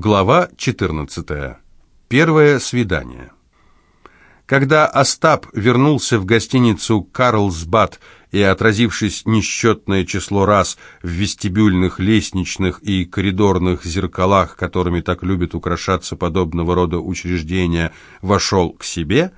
Глава 14. Первое свидание. Когда Остап вернулся в гостиницу «Карлсбад» и, отразившись несчетное число раз в вестибюльных, лестничных и коридорных зеркалах, которыми так любят украшаться подобного рода учреждения, вошел к себе,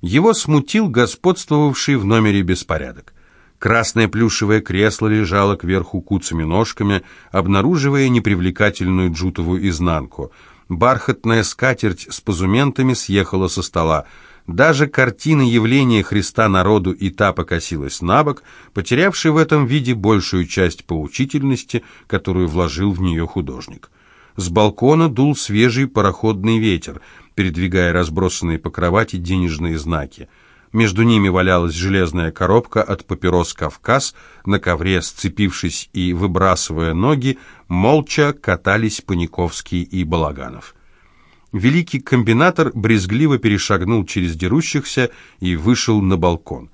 его смутил господствовавший в номере беспорядок. Красное плюшевое кресло лежало кверху куцами ножками, обнаруживая непривлекательную джутовую изнанку. Бархатная скатерть с позументами съехала со стола. Даже картина явления Христа народу и та покосилась на бок, потерявший в этом виде большую часть поучительности, которую вложил в нее художник. С балкона дул свежий пароходный ветер, передвигая разбросанные по кровати денежные знаки. Между ними валялась железная коробка от папирос «Кавказ», на ковре, сцепившись и выбрасывая ноги, молча катались Паниковский и Балаганов. Великий комбинатор брезгливо перешагнул через дерущихся и вышел на балкон.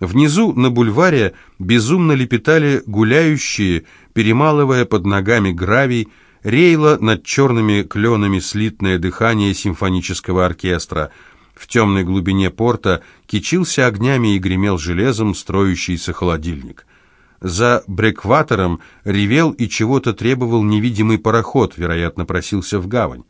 Внизу, на бульваре, безумно лепетали гуляющие, перемалывая под ногами гравий, рейло над черными кленами слитное дыхание симфонического оркестра — в темной глубине порта кичился огнями и гремел железом строящийся холодильник. За брекватором ревел и чего-то требовал невидимый пароход, вероятно, просился в гавань.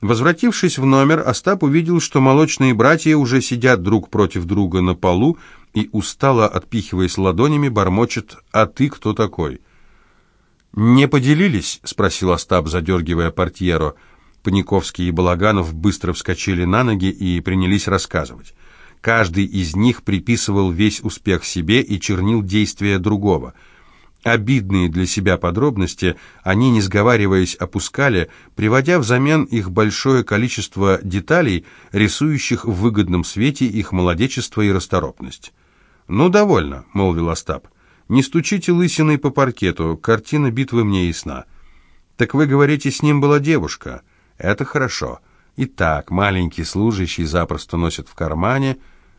Возвратившись в номер, Остап увидел, что молочные братья уже сидят друг против друга на полу и, устало отпихиваясь ладонями, бормочет «А ты кто такой?» «Не поделились?» — спросил Остап, задергивая портьеру. Паниковский и Балаганов быстро вскочили на ноги и принялись рассказывать. Каждый из них приписывал весь успех себе и чернил действия другого. Обидные для себя подробности они, не сговариваясь, опускали, приводя взамен их большое количество деталей, рисующих в выгодном свете их молодечество и расторопность. «Ну, довольно», — молвил Остап. «Не стучите лысиной по паркету, картина битвы мне ясна». «Так вы говорите, с ним была девушка?» Это хорошо. Итак, маленький служащий запросто носит в кармане.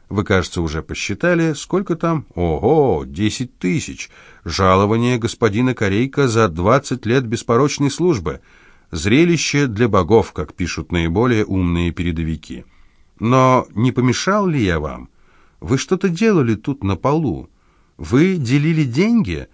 Вы, кажется, уже посчитали, сколько там? Ого, десять тысяч. Жалование господина Корейка за двадцать лет беспорочной службы. Зрелище для богов, как пишут наиболее умные передовики. Но не помешал ли я вам? Вы что-то делали тут на полу. Вы делили деньги?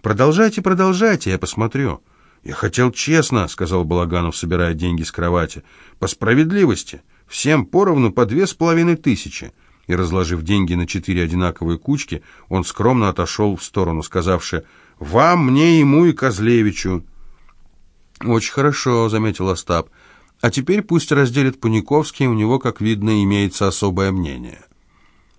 Продолжайте, продолжайте, я посмотрю. «Я хотел честно», — сказал Балаганов, собирая деньги с кровати. «По справедливости. Всем поровну по две с половиной тысячи». И, разложив деньги на четыре одинаковые кучки, он скромно отошел в сторону, сказавши «Вам, мне, ему и Козлевичу». «Очень хорошо», — заметил Остап. «А теперь пусть разделит Паниковский, у него, как видно, имеется особое мнение».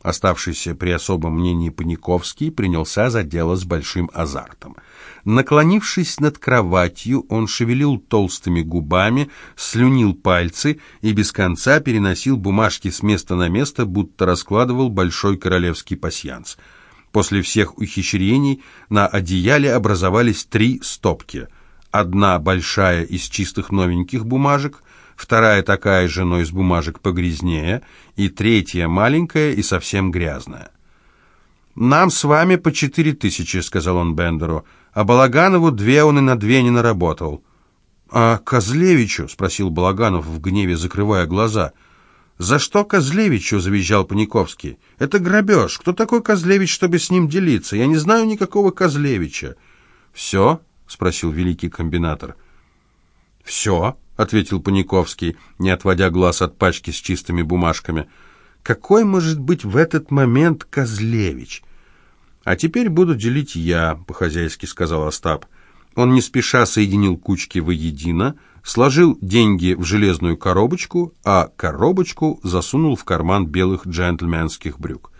Оставшийся при особом мнении Паниковский принялся за дело с большим азартом. Наклонившись над кроватью, он шевелил толстыми губами, слюнил пальцы и без конца переносил бумажки с места на место, будто раскладывал большой королевский пасьянс. После всех ухищрений на одеяле образовались три стопки. Одна большая из чистых новеньких бумажек — вторая такая же, но из бумажек погрязнее, и третья маленькая и совсем грязная. «Нам с вами по четыре тысячи», — сказал он Бендеру, «а Балаганову две он и на две не наработал». «А Козлевичу?» — спросил Балаганов в гневе, закрывая глаза. «За что Козлевичу?» — завизжал Паниковский. «Это грабеж. Кто такой Козлевич, чтобы с ним делиться? Я не знаю никакого Козлевича». «Все?» — спросил великий комбинатор. «Все?» — ответил Паниковский, не отводя глаз от пачки с чистыми бумажками. «Какой может быть в этот момент Козлевич?» «А теперь буду делить я», — по-хозяйски сказал Остап. Он не спеша соединил кучки воедино, сложил деньги в железную коробочку, а коробочку засунул в карман белых джентльменских брюк.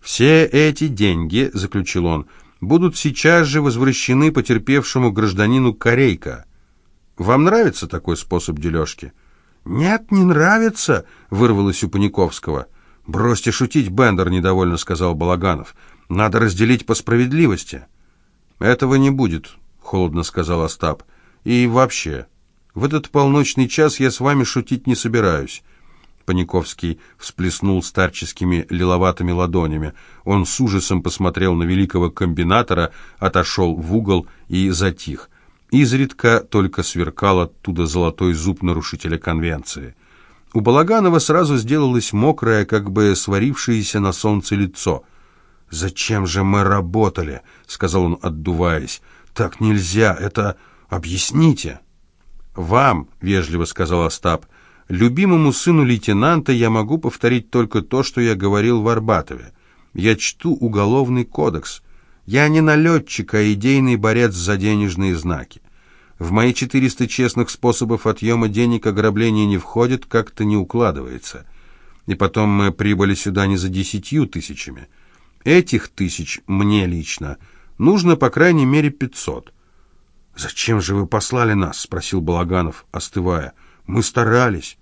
«Все эти деньги», — заключил он, — «будут сейчас же возвращены потерпевшему гражданину Корейка». Вам нравится такой способ дележки?» «Нет, не нравится», — вырвалось у Паниковского. «Бросьте шутить, Бендер», — недовольно сказал Балаганов. «Надо разделить по справедливости». «Этого не будет», — холодно сказал Остап. «И вообще, в этот полночный час я с вами шутить не собираюсь». Паниковский всплеснул старческими лиловатыми ладонями. Он с ужасом посмотрел на великого комбинатора, отошел в угол и затих. Изредка только сверкал оттуда золотой зуб нарушителя конвенции. У Балаганова сразу сделалось мокрое, как бы сварившееся на солнце лицо. «Зачем же мы работали?» — сказал он, отдуваясь. «Так нельзя, это... Объясните!» «Вам», — вежливо сказал Остап, — «любимому сыну лейтенанта я могу повторить только то, что я говорил в Арбатове. Я чту уголовный кодекс. Я не налетчик, а идейный борец за денежные знаки. В мои 400 честных способов отъема денег ограбление не входит, как-то не укладывается. И потом мы прибыли сюда не за десятью тысячами. Этих тысяч мне лично нужно по крайней мере пятьсот. «Зачем же вы послали нас?» — спросил Балаганов, остывая. «Мы старались».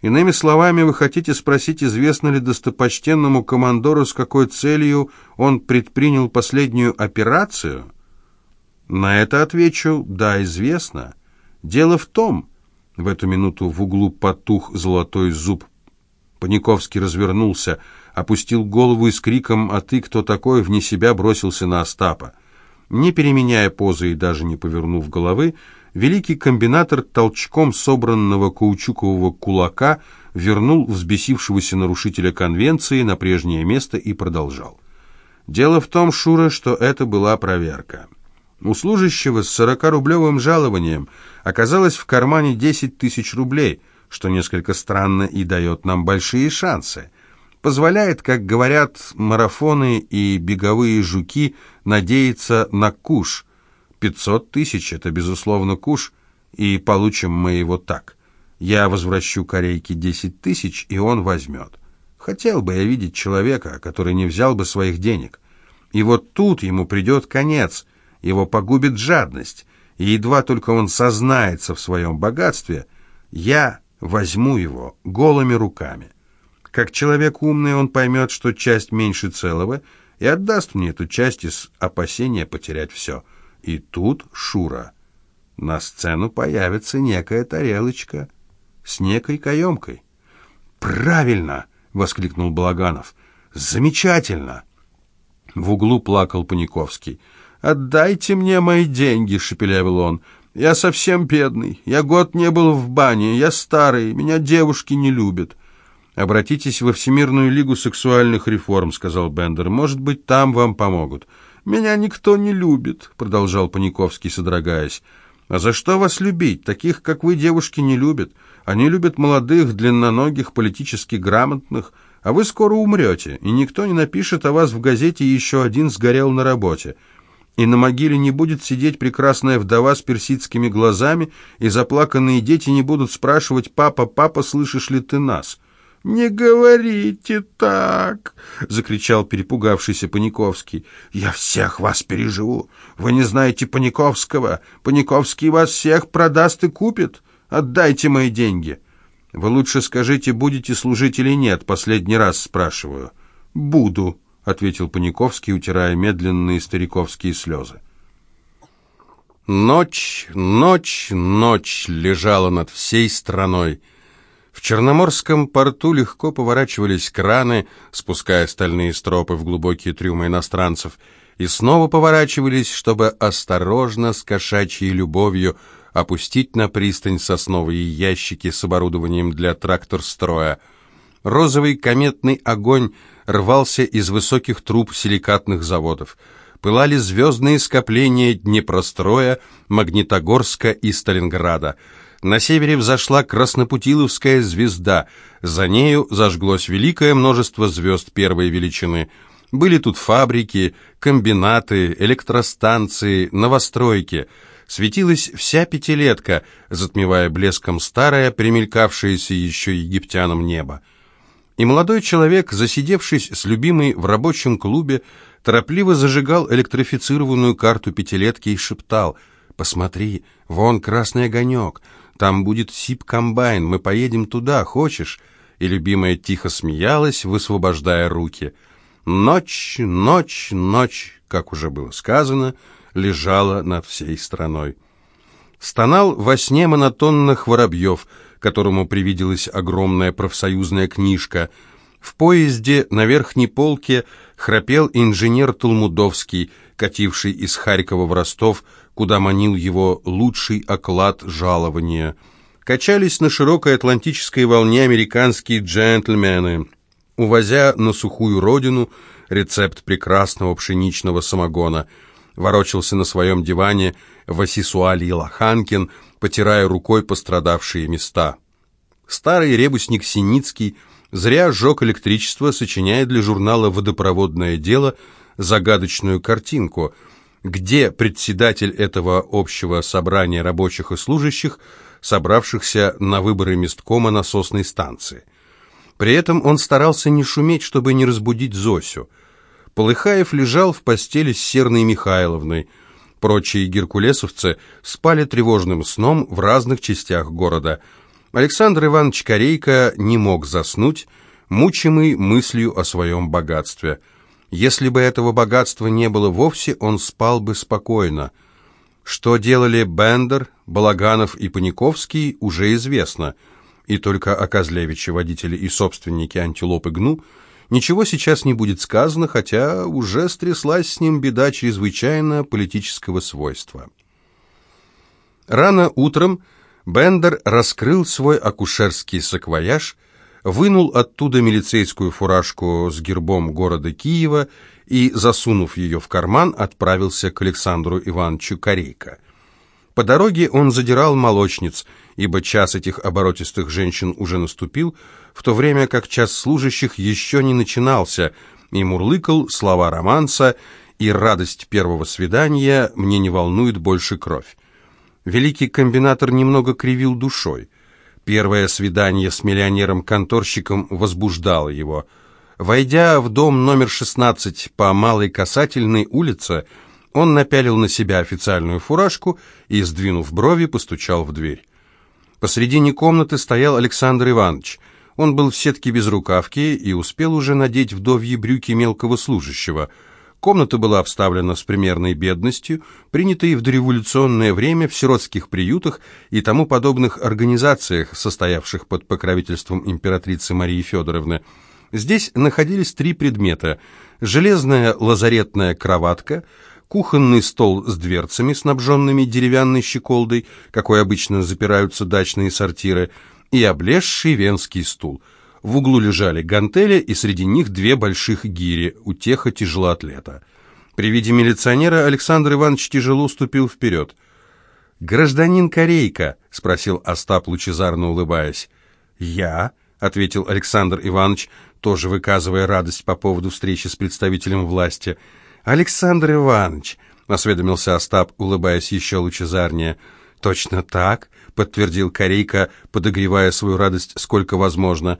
Иными словами, вы хотите спросить, известно ли достопочтенному командору, с какой целью он предпринял последнюю операцию? На это отвечу, да, известно. Дело в том, в эту минуту в углу потух золотой зуб. Паниковский развернулся, опустил голову и с криком «А ты кто такой?» вне себя бросился на Остапа. Не переменяя позы и даже не повернув головы, великий комбинатор толчком собранного каучукового кулака вернул взбесившегося нарушителя конвенции на прежнее место и продолжал. Дело в том, Шура, что это была проверка. У служащего с 40-рублевым жалованием оказалось в кармане 10 тысяч рублей, что несколько странно и дает нам большие шансы. Позволяет, как говорят марафоны и беговые жуки, надеяться на куш. 500 тысяч — это, безусловно, куш, и получим мы его так. Я возвращу корейке 10 тысяч, и он возьмет. Хотел бы я видеть человека, который не взял бы своих денег. И вот тут ему придет конец — его погубит жадность, и едва только он сознается в своем богатстве, я возьму его голыми руками. Как человек умный, он поймет, что часть меньше целого, и отдаст мне эту часть из опасения потерять все. И тут Шура. На сцену появится некая тарелочка с некой каемкой. «Правильно!» — воскликнул Балаганов. «Замечательно!» В углу плакал Паниковский. «Отдайте мне мои деньги», — шепелявил он. «Я совсем бедный. Я год не был в бане. Я старый. Меня девушки не любят». «Обратитесь во Всемирную лигу сексуальных реформ», — сказал Бендер. «Может быть, там вам помогут». «Меня никто не любит», — продолжал Паниковский, содрогаясь. «А за что вас любить? Таких, как вы, девушки не любят. Они любят молодых, длинноногих, политически грамотных. А вы скоро умрете, и никто не напишет о вас в газете «Еще один сгорел на работе» и на могиле не будет сидеть прекрасная вдова с персидскими глазами, и заплаканные дети не будут спрашивать «Папа, папа, слышишь ли ты нас?» «Не говорите так!» — закричал перепугавшийся Паниковский. «Я всех вас переживу! Вы не знаете Паниковского! Паниковский вас всех продаст и купит! Отдайте мои деньги!» «Вы лучше скажите, будете служить или нет, последний раз спрашиваю». «Буду», ответил Паниковский, утирая медленные стариковские слезы. Ночь, ночь, ночь лежала над всей страной. В Черноморском порту легко поворачивались краны, спуская стальные стропы в глубокие трюмы иностранцев, и снова поворачивались, чтобы осторожно, с кошачьей любовью, опустить на пристань сосновые ящики с оборудованием для тракторстроя. Розовый кометный огонь рвался из высоких труб силикатных заводов. Пылали звездные скопления Днепростроя, Магнитогорска и Сталинграда. На севере взошла Краснопутиловская звезда, за нею зажглось великое множество звезд первой величины. Были тут фабрики, комбинаты, электростанции, новостройки. Светилась вся пятилетка, затмевая блеском старое, примелькавшееся еще египтянам небо и молодой человек, засидевшись с любимой в рабочем клубе, торопливо зажигал электрифицированную карту пятилетки и шептал «Посмотри, вон красный огонек, там будет СИП-комбайн, мы поедем туда, хочешь?» И любимая тихо смеялась, высвобождая руки. Ночь, ночь, ночь, как уже было сказано, лежала над всей страной. Стонал во сне монотонных воробьев — которому привиделась огромная профсоюзная книжка. В поезде на верхней полке храпел инженер Толмудовский, кативший из Харькова в Ростов куда манил его лучший оклад жалования. Качались на широкой атлантической волне американские джентльмены, увозя на сухую родину рецепт прекрасного пшеничного самогона. Ворочался на своем диване Васисуалий Лоханкин, потирая рукой пострадавшие места. Старый ребусник Синицкий зря сжег электричество, сочиняя для журнала «Водопроводное дело» загадочную картинку, где председатель этого общего собрания рабочих и служащих, собравшихся на выборы месткома насосной станции. При этом он старался не шуметь, чтобы не разбудить Зосю. Полыхаев лежал в постели с Серной Михайловной. Прочие геркулесовцы спали тревожным сном в разных частях города. Александр Иванович Корейко не мог заснуть, мучимый мыслью о своем богатстве. Если бы этого богатства не было вовсе, он спал бы спокойно. Что делали Бендер, Балаганов и Паниковский, уже известно – и только о Козлевиче, водителе и собственнике антилопы Гну, ничего сейчас не будет сказано, хотя уже стряслась с ним беда чрезвычайно политического свойства. Рано утром Бендер раскрыл свой акушерский саквояж, вынул оттуда милицейскую фуражку с гербом города Киева и, засунув ее в карман, отправился к Александру Ивановичу Корейко. По дороге он задирал молочниц, ибо час этих оборотистых женщин уже наступил, в то время как час служащих еще не начинался, и мурлыкал слова романса, и радость первого свидания мне не волнует больше кровь. Великий комбинатор немного кривил душой. Первое свидание с миллионером-конторщиком возбуждало его. Войдя в дом номер 16 по Малой Касательной улице, он напялил на себя официальную фуражку и, сдвинув брови, постучал в дверь. Посредине комнаты стоял Александр Иванович. Он был в сетке без рукавки и успел уже надеть вдовьи брюки мелкого служащего. Комната была обставлена с примерной бедностью, принятой в дореволюционное время в сиротских приютах и тому подобных организациях, состоявших под покровительством императрицы Марии Федоровны. Здесь находились три предмета – железная лазаретная кроватка – кухонный стол с дверцами, снабженными деревянной щеколдой, какой обычно запираются дачные сортиры, и облезший венский стул. В углу лежали гантели, и среди них две больших гири, утеха тяжелоатлета. При виде милиционера Александр Иванович тяжело ступил вперед. «Гражданин Корейка?» — спросил Остап, лучезарно улыбаясь. «Я?» — ответил Александр Иванович, тоже выказывая радость по поводу встречи с представителем власти — «Александр Иванович», — осведомился Остап, улыбаясь еще лучезарнее. «Точно так», — подтвердил Корейка, подогревая свою радость сколько возможно.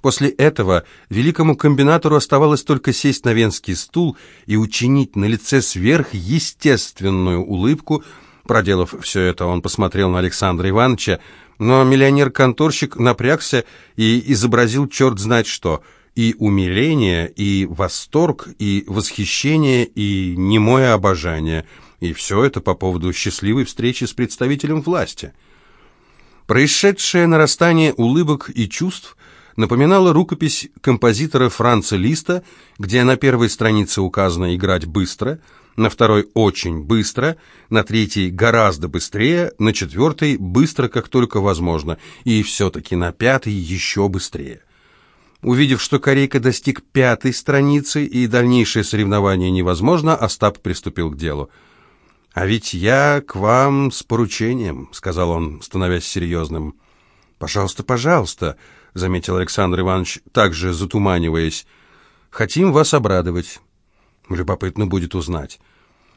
После этого великому комбинатору оставалось только сесть на венский стул и учинить на лице сверхъестественную улыбку. Проделав все это, он посмотрел на Александра Ивановича, но миллионер-конторщик напрягся и изобразил черт знать что — и умиление, и восторг, и восхищение, и немое обожание. И все это по поводу счастливой встречи с представителем власти. Происшедшее нарастание улыбок и чувств напоминало рукопись композитора Франца Листа, где на первой странице указано «играть быстро», на второй «очень быстро», на третьей «гораздо быстрее», на четвертой «быстро, как только возможно», и все-таки на пятой «еще быстрее». Увидев, что Корейка достиг пятой страницы и дальнейшее соревнование невозможно, Остап приступил к делу. «А ведь я к вам с поручением», — сказал он, становясь серьезным. «Пожалуйста, пожалуйста», — заметил Александр Иванович, также затуманиваясь. «Хотим вас обрадовать. Любопытно будет узнать».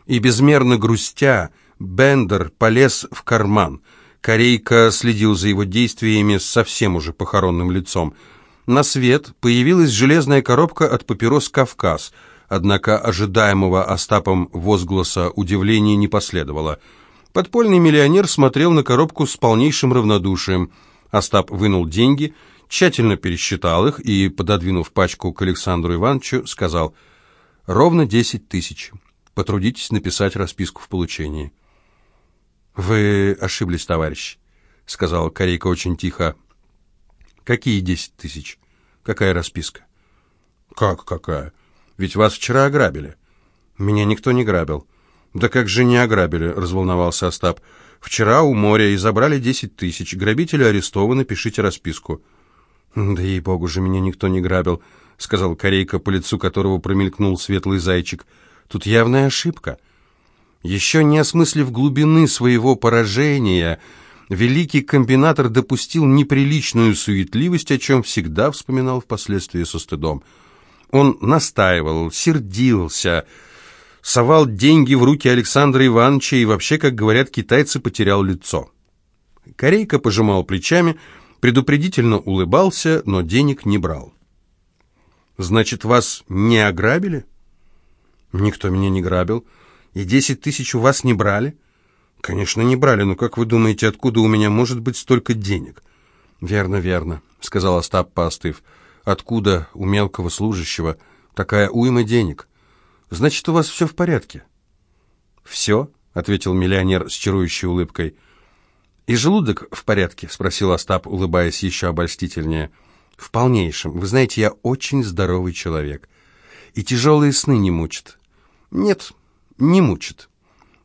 И безмерно грустя, Бендер полез в карман. Корейка следил за его действиями с совсем уже похоронным лицом — на свет появилась железная коробка от папирос «Кавказ», однако ожидаемого Остапом возгласа удивления не последовало. Подпольный миллионер смотрел на коробку с полнейшим равнодушием. Остап вынул деньги, тщательно пересчитал их и, пододвинув пачку к Александру Ивановичу, сказал «Ровно десять тысяч. Потрудитесь написать расписку в получении». «Вы ошиблись, товарищ», — сказал Корейка очень тихо. Какие десять тысяч? Какая расписка? Как какая? Ведь вас вчера ограбили. Меня никто не грабил. «Да как же не ограбили?» — разволновался Остап. «Вчера у моря и забрали десять тысяч. Грабители арестованы, пишите расписку». «Да ей-богу же, меня никто не грабил», — сказал корейка, по лицу которого промелькнул светлый зайчик. «Тут явная ошибка». Еще не осмыслив глубины своего поражения, великий комбинатор допустил неприличную суетливость, о чем всегда вспоминал впоследствии со стыдом. Он настаивал, сердился, совал деньги в руки Александра Ивановича и вообще, как говорят китайцы, потерял лицо. Корейка пожимал плечами, предупредительно улыбался, но денег не брал. «Значит, вас не ограбили?» «Никто меня не грабил. И десять тысяч у вас не брали?» «Конечно, не брали, но как вы думаете, откуда у меня может быть столько денег?» «Верно, верно», — сказал Остап, поостыв. «Откуда у мелкого служащего такая уйма денег? Значит, у вас все в порядке?» «Все?» — ответил миллионер с чарующей улыбкой. «И желудок в порядке?» — спросил Остап, улыбаясь еще обольстительнее. «В полнейшем. Вы знаете, я очень здоровый человек. И тяжелые сны не мучат». «Нет, не мучат».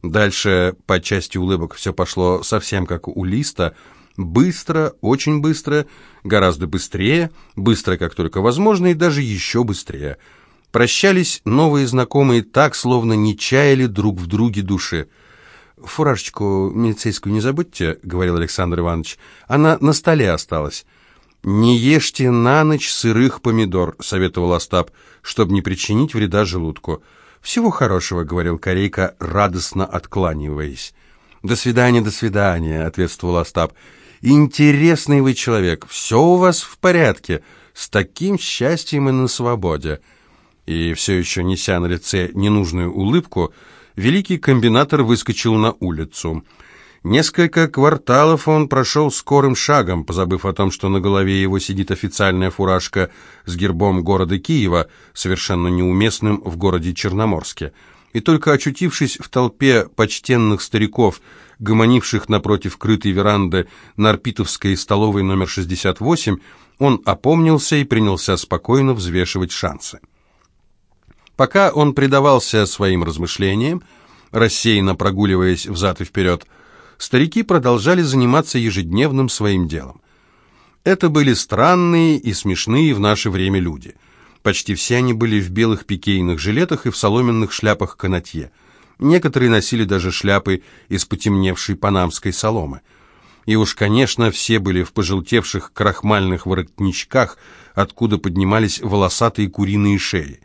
Дальше по части улыбок все пошло совсем как у Листа. Быстро, очень быстро, гораздо быстрее, быстро, как только возможно, и даже еще быстрее. Прощались новые знакомые так, словно не чаяли друг в друге души. «Фуражечку милицейскую не забудьте», — говорил Александр Иванович. «Она на столе осталась». «Не ешьте на ночь сырых помидор», — советовал Остап, чтобы не причинить вреда желудку. «Всего хорошего», — говорил Корейка, радостно откланиваясь. «До свидания, до свидания», — ответствовал Остап. «Интересный вы человек, все у вас в порядке, с таким счастьем и на свободе». И все еще неся на лице ненужную улыбку, великий комбинатор выскочил на улицу. Несколько кварталов он прошел скорым шагом, позабыв о том, что на голове его сидит официальная фуражка с гербом города Киева, совершенно неуместным в городе Черноморске. И только очутившись в толпе почтенных стариков, гомонивших напротив крытой веранды Нарпитовской столовой номер 68, он опомнился и принялся спокойно взвешивать шансы. Пока он предавался своим размышлениям, рассеянно прогуливаясь взад и вперед, старики продолжали заниматься ежедневным своим делом. Это были странные и смешные в наше время люди. Почти все они были в белых пикейных жилетах и в соломенных шляпах канатье. Некоторые носили даже шляпы из потемневшей панамской соломы. И уж, конечно, все были в пожелтевших крахмальных воротничках, откуда поднимались волосатые куриные шеи.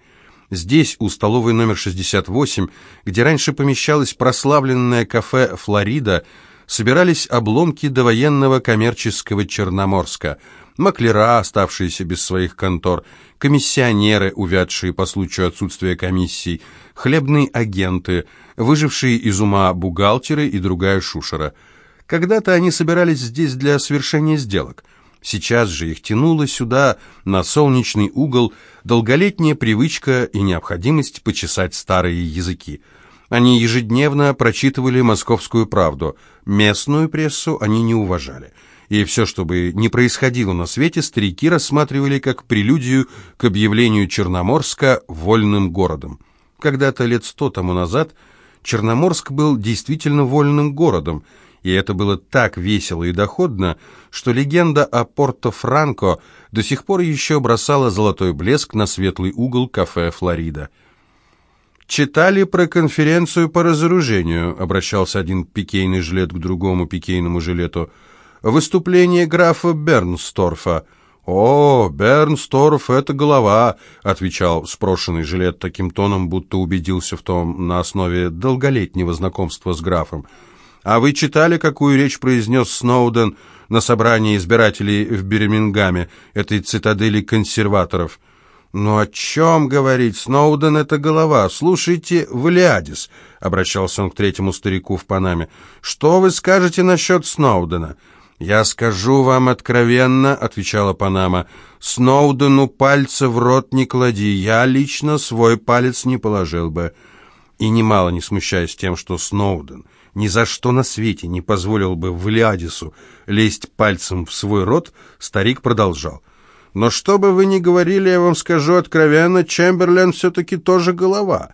Здесь, у столовой номер 68, где раньше помещалось прославленное кафе «Флорида», собирались обломки довоенного коммерческого Черноморска, маклера, оставшиеся без своих контор, комиссионеры, увядшие по случаю отсутствия комиссий, хлебные агенты, выжившие из ума бухгалтеры и другая шушера. Когда-то они собирались здесь для совершения сделок – Сейчас же их тянуло сюда, на солнечный угол, долголетняя привычка и необходимость почесать старые языки. Они ежедневно прочитывали «Московскую правду», местную прессу они не уважали. И все, что бы ни происходило на свете, старики рассматривали как прелюдию к объявлению Черноморска вольным городом. Когда-то лет сто тому назад Черноморск был действительно вольным городом – и это было так весело и доходно, что легенда о Порто-Франко до сих пор еще бросала золотой блеск на светлый угол кафе «Флорида». «Читали про конференцию по разоружению», — обращался один пикейный жилет к другому пикейному жилету. «Выступление графа Бернсторфа». «О, Бернсторф — это голова», — отвечал спрошенный жилет таким тоном, будто убедился в том на основе долголетнего знакомства с графом. А вы читали, какую речь произнес Сноуден на собрании избирателей в Бирмингаме, этой цитадели консерваторов? «Ну о чем говорить? Сноуден — это голова. Слушайте, Валиадис», — обращался он к третьему старику в Панаме. «Что вы скажете насчет Сноудена?» «Я скажу вам откровенно», — отвечала Панама, — «Сноудену пальца в рот не клади, я лично свой палец не положил бы». И немало не смущаясь тем, что Сноуден ни за что на свете не позволил бы Влиадису лезть пальцем в свой рот, старик продолжал. «Но что бы вы ни говорили, я вам скажу откровенно, Чемберлен все-таки тоже голова.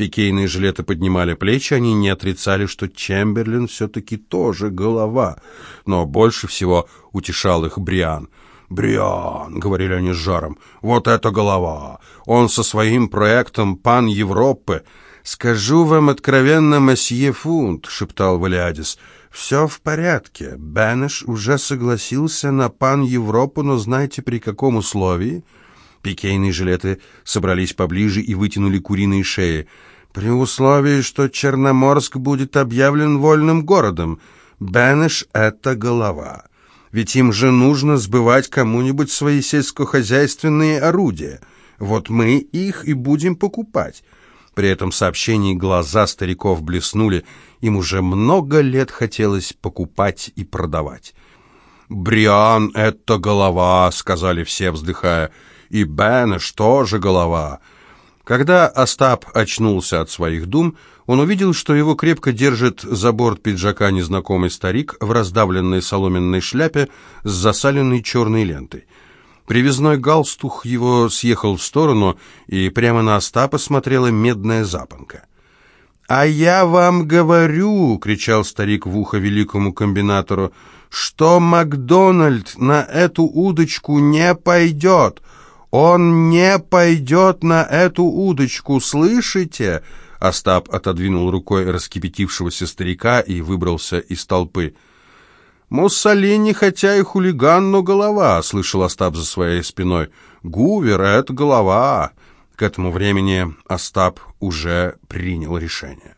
Пикейные жилеты поднимали плечи, они не отрицали, что Чемберлин все-таки тоже голова. Но больше всего утешал их Бриан. «Бриан», — говорили они с жаром, — «вот это голова! Он со своим проектом «Пан Европы». «Скажу вам откровенно, месье Фунт», — шептал Валиадис, — «все в порядке. Бенеш уже согласился на «Пан Европу», но знаете, при каком условии?» Пикейные жилеты собрались поближе и вытянули куриные шеи. «При условии, что Черноморск будет объявлен вольным городом. Бенеш — это голова. Ведь им же нужно сбывать кому-нибудь свои сельскохозяйственные орудия. Вот мы их и будем покупать». При этом сообщении глаза стариков блеснули, им уже много лет хотелось покупать и продавать. «Бриан — это голова», — сказали все, вздыхая и Бенеш тоже голова. Когда Остап очнулся от своих дум, он увидел, что его крепко держит за борт пиджака незнакомый старик в раздавленной соломенной шляпе с засаленной черной лентой. Привязной галстух его съехал в сторону, и прямо на Остапа смотрела медная запонка. «А я вам говорю!» — кричал старик в ухо великому комбинатору, — что Макдональд на эту удочку не пойдет. «Он не пойдет на эту удочку, слышите?» Остап отодвинул рукой раскипятившегося старика и выбрался из толпы. «Муссолини, хотя и хулиган, но голова», — слышал Остап за своей спиной. «Гувер — это голова». К этому времени Остап уже принял решение.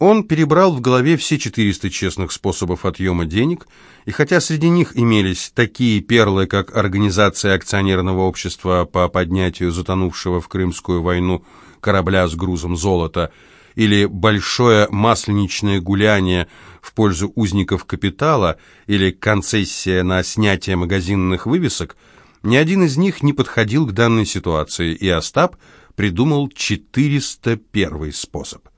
Он перебрал в голове все 400 честных способов отъема денег, и хотя среди них имелись такие перлы, как организация акционерного общества по поднятию затонувшего в Крымскую войну корабля с грузом золота или большое масленичное гуляние в пользу узников капитала или концессия на снятие магазинных вывесок, ни один из них не подходил к данной ситуации, и Остап придумал 401 способ.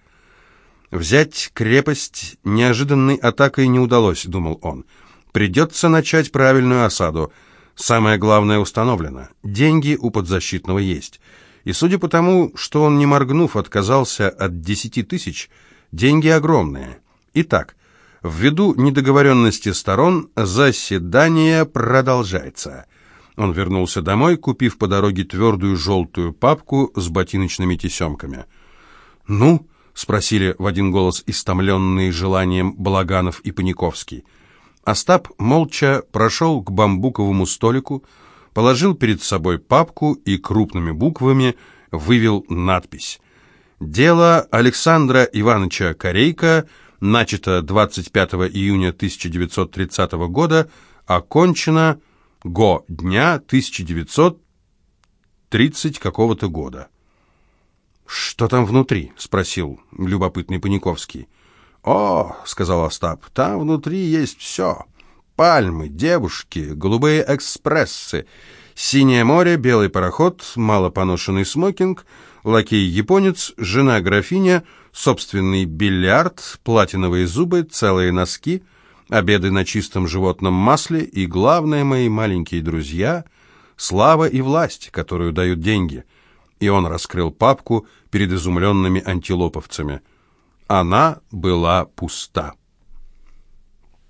Взять крепость неожиданной атакой не удалось, думал он. Придется начать правильную осаду. Самое главное установлено. Деньги у подзащитного есть. И судя по тому, что он, не моргнув, отказался от десяти тысяч, деньги огромные. Итак, ввиду недоговоренности сторон, заседание продолжается. Он вернулся домой, купив по дороге твердую желтую папку с ботиночными тесемками. «Ну?» спросили в один голос истомленные желанием Балаганов и Паниковский. Остап молча прошел к бамбуковому столику, положил перед собой папку и крупными буквами вывел надпись «Дело Александра Ивановича Корейка, начато 25 июня 1930 года, окончено го дня 1930 какого-то года». «Что там внутри?» — спросил любопытный Паниковский. «О, — сказал Остап, — там внутри есть все. Пальмы, девушки, голубые экспрессы, синее море, белый пароход, малопоношенный смокинг, лакей-японец, жена-графиня, собственный бильярд, платиновые зубы, целые носки, обеды на чистом животном масле и, главное, мои маленькие друзья, слава и власть, которую дают деньги» и он раскрыл папку перед изумленными антилоповцами. Она была пуста.